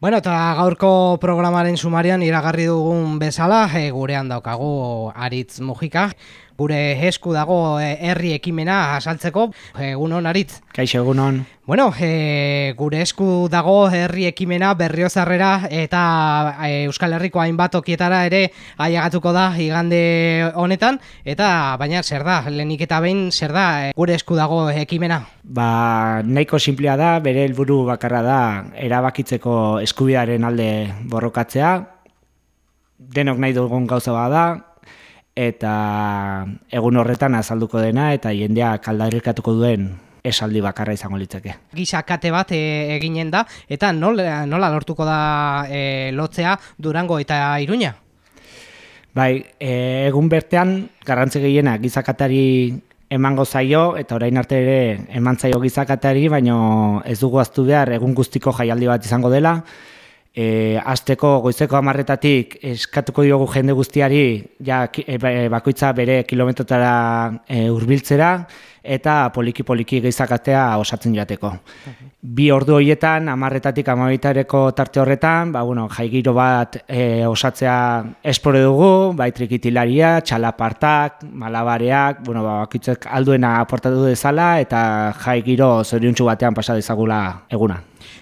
Bueno, eta gaurko programaren sumarian iragarri dugun bezala, e, gurean daukagu Aritz Mujika. Gure esku dago e, herri ekimena asaltzeko, egun hon Aritz. Kaixo egun hon. Bueno, e, gure esku dago herri ekimena berriozarrera eta e, Euskal Herriko hainbat okietara ere aiagatuko da igande honetan. Eta baina zer da, lehenik eta behin zer da e, gure esku dago ekimena? Ba, nahiko simplea da, bere helburu bakarra da erabakitzeko eskubidaren alde borrokatzea, denok nahi dugun gauza bada, eta egun horretan azalduko dena, eta jendea kaldarikatuko duen esaldi bakarra izango litzeke. Gisa kate bat e, eginen da, eta nola, nola lortuko da e, lotzea Durango eta Iruña? Bai, e, egun bertean, garrantzi gehiena gizakatari emango zaio eta orain arte ere eman zaio gizakatari, baino ez dugu aztu behar egun guztiko jaialdi bat izango dela. E, azteko goizeko amarretatik eskatuko diogu jende guztiari ja, e, bakoitza bere kilometrotara e, urbiltzera eta poliki-poliki gehizakatea osatzen jateko. Bi ordu horietan, amarretatik amabitareko tarte horretan, ba, bueno, jaigiro bat e, osatzea espore dugu, bai trikitilaria, txalapartak, malabareak, bueno, ba, bakitzek alduena aportatu dezala eta jaigiro zoriontsu batean pasa dezagula eguna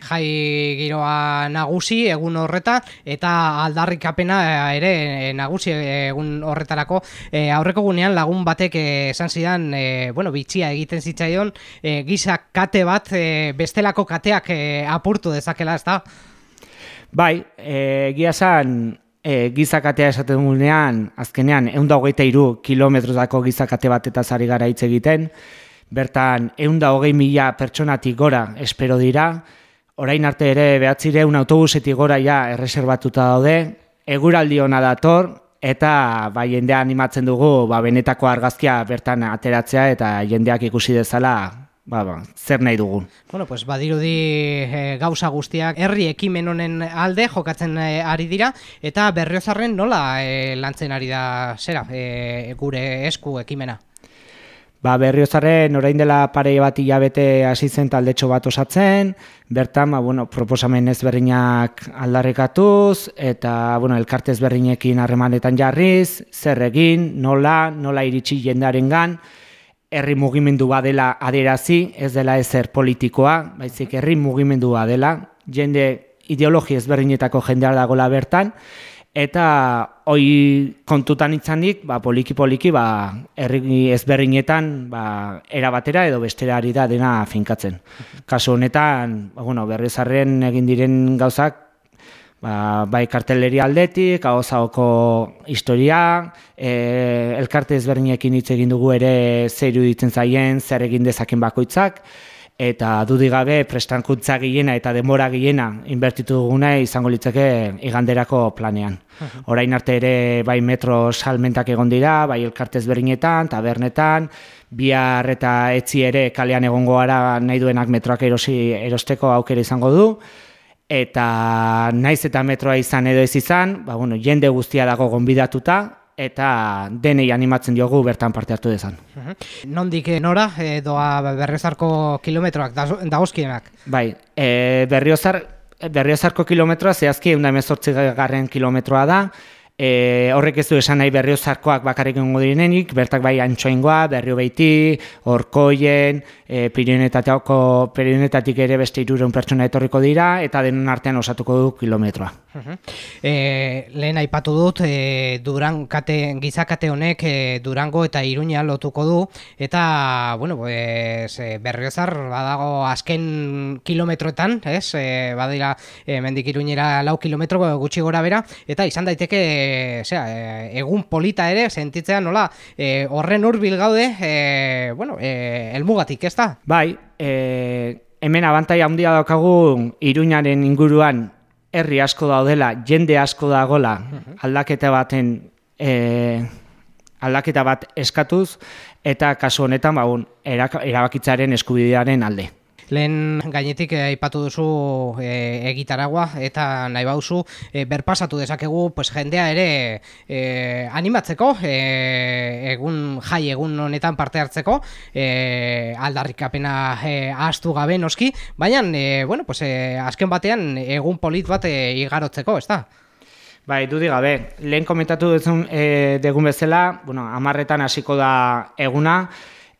jai giroa nagusi egun horreta eta aldarrikapena eh, ere eh, nagusi egun horretarako e, aurreko gunean lagun batek esan zidan e, bueno, bitxia egiten zitzaion e, giza kate bat bestelako kateak e, apurtu dezakela ez da? Bai, egia zan e, gizakatea esaten gunean, azkenean, eunda hogeita iru kilometrozako gizakate bat eta zari gara hitz egiten, bertan, eunda hogei mila pertsonatik gora espero dira, orain arte ere behatzireun autobusetik gora ja erreserbatuta daude, eguraldi hona dator, eta ba, jendea animatzen dugu ba, benetako argazkia bertan ateratzea eta jendeak ikusi dezala ba, ba, zer nahi dugun. Bueno, pues badirudi e, gauza guztiak herri ekimen honen alde jokatzen e, ari dira eta berriozarren nola e, lantzen ari da zera e, gure esku ekimena? Ba, berriozaren orain dela pare bat hilabete hasi zen taldetxo bat osatzen, bertan ba, bueno, proposamen ezberdinak aldarrekatuz, eta bueno, elkarte ezberdinekin harremanetan jarriz, zer egin, nola, nola iritsi jendaren gan, herri mugimendu badela aderazi, ez dela ezer politikoa, baizik herri mugimendu badela, jende ideologi ezberdinetako jendear dagola bertan, eta hoi kontutan itzanik, ba, poliki poliki ba, herri ezberdinetan ba, erabatera edo bestera ari da dena finkatzen. Kasu honetan, ba, bueno, berrizarren egin diren gauzak, ba, bai karteleri aldetik, hau historia, e, elkarte ezberdinekin hitz egin dugu ere zer ditzen zaien, zer egin dezaken bakoitzak, eta dudik gabe prestankuntza gilena eta demora gilena inbertitu duguna izango litzeke iganderako planean. Orain arte ere bai metro salmentak egon dira, bai elkartez berinetan, tabernetan, bihar eta etzi ere kalean egongo gara nahi duenak metroak erosi erosteko aukera izango du, eta naiz eta metroa izan edo ez izan, ba, bueno, jende guztia dago gonbidatuta, eta denei animatzen diogu bertan parte hartu dezan. Nondik eh, nora doa berriozarko kilometroak dagozkienak? Bai, e, berriozar, berriozarko kilometroa zehazki egun da garren kilometroa da, E, horrek ez du esan nahi berriozarkoak bakarrik egongo direnenik, bertak bai antxoingoa, berrio behiti, orkoien, e, pirionetatik ere beste irureun pertsona etorriko dira, eta denon artean osatuko du kilometroa. E, lehen aipatu dut, e, duran kate, gizakate honek e, Durango eta Iruña lotuko du, eta bueno, pues, e, berriozar badago azken kilometroetan, ez? E, badira e, mendik Iruñera lau kilometro gutxi gora bera, eta izan daiteke e, egun polita ere sentitzea nola e, horren hurbil gaude e, bueno, e, elmugatik, ez da? Bai, e, hemen abantai handia daukagu iruñaren inguruan herri asko daudela, jende asko dagola aldaketa baten e, aldaketa bat eskatuz eta kasu honetan ba, erabakitzaren eskubidearen alde. Lehen gainetik aipatu duzu e, egitaragua eta nahi bauzu e, berpasatu dezakegu pues, jendea ere e, animatzeko e, egun jai egun honetan parte hartzeko e, aldarrikapena e, astu gabe noski, baina e, bueno, pues, e, azken batean egun polit bat e, igarotzeko, ez da? Bai, dudik gabe, lehen komentatu duzun e, degun bezala, bueno, amarretan hasiko da eguna,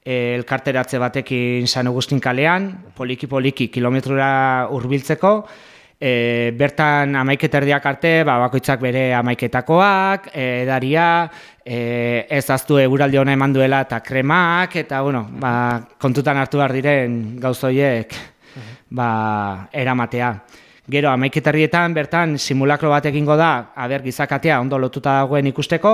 elkarteratze batekin San Agustin kalean, poliki-poliki kilometrura hurbiltzeko, e, bertan amaiketerdiak arte, ba, bakoitzak bere amaiketakoak, e, edaria, e, ez aztu eguraldi hona eman duela eta kremak, eta bueno, ba, kontutan hartu behar diren gauzoiek ba, eramatea. Gero, amaiketarrietan, bertan, simulakro bat egingo da, haber, gizakatea ondo lotuta dagoen ikusteko,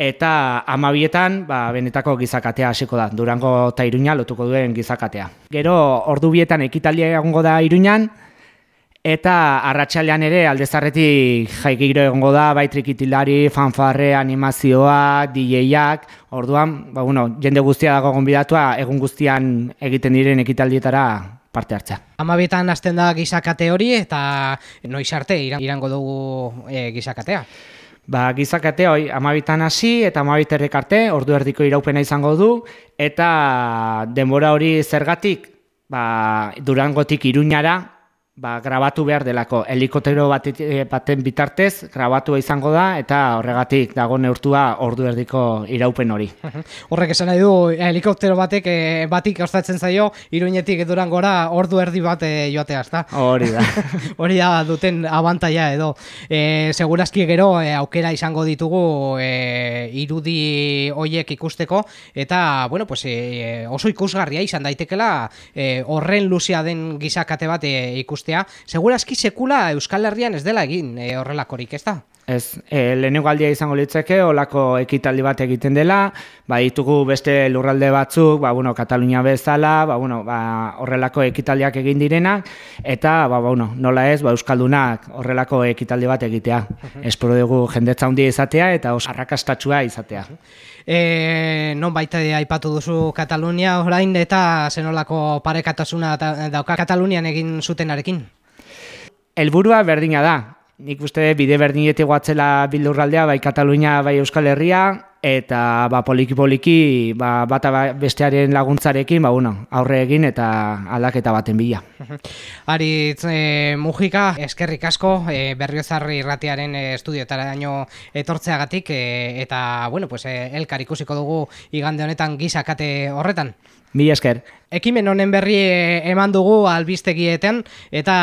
eta amabietan, ba, benetako gizakatea hasiko da, durango eta iruña lotuko duen gizakatea. Gero, ordu bietan ekitalia egongo da iruñan, eta arratsalean ere aldezarretik jaikiro egongo da, baitrikitilari, fanfarre, animazioak, DJak, orduan, ba, bueno, jende guztia dago gonbidatua, egun guztian egiten diren ekitaldietara parte hartza. Amabietan hasten da gizakate hori eta noiz arte irango dugu e, gizakatea. Ba, gizakate hori amabitan hasi eta amabiterrek arte, ordu erdiko iraupena izango du, eta denbora hori zergatik, ba, durangotik iruñara, ba, grabatu behar delako helikotero eh, baten bitartez grabatu izango da eta horregatik dago neurtua ordu erdiko iraupen hori. Horrek esan nahi du helikoptero batek e, batik ostatzen zaio iruinetik eduran gora ordu erdi bat e, joatea, ezta? Hori da. hori da duten abantaia edo. E, segurazki gero aukera izango ditugu e, irudi hoiek ikusteko eta bueno, pues, e, oso ikusgarria izan daitekela e, horren luzea den gizakate bat e, ikustea, segurazki sekula Euskal Herrian ez dela egin e, horrelakorik, ez da? Ez, e, lehenengo aldia izango litzeke, olako ekitaldi bat egiten dela, ba, ditugu beste lurralde batzuk, ba, bueno, Katalunia bezala, ba, bueno, ba, horrelako ekitaldiak egin direnak, eta, ba, ba, bueno, nola ez, ba, Euskaldunak horrelako ekitaldi bat egitea. Uh Espero dugu jendetza handia izatea, eta os arrakastatxua izatea. E, non baita aipatu duzu Katalunia orain, eta zenolako parekatasuna dauka Katalunian egin zutenarekin? Helburua berdina da, nik uste bide berdinetik guatzela bildurraldea, bai Katalunia, bai Euskal Herria, eta ba, poliki-poliki ba, bata ba, bestearen laguntzarekin ba, bueno, aurre egin eta aldaketa baten bila. Aritz e, Mujika, eskerrik asko e, berriozarri irratiaren e, estudiotara daño etortzeagatik e, eta bueno, pues, e, elkar ikusiko dugu igande honetan gizakate horretan. Mila esker. Ekimen honen berri eh, eman dugu albistegietan eta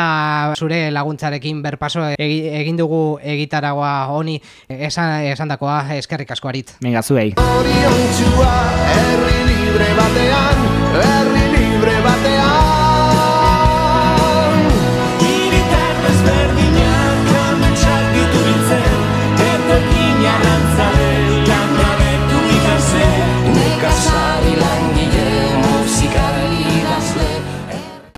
zure laguntzarekin berpaso egin dugu egitaragoa honi esan, esan dakoa eskerrik asko arit. Venga, zuei. herri libre batean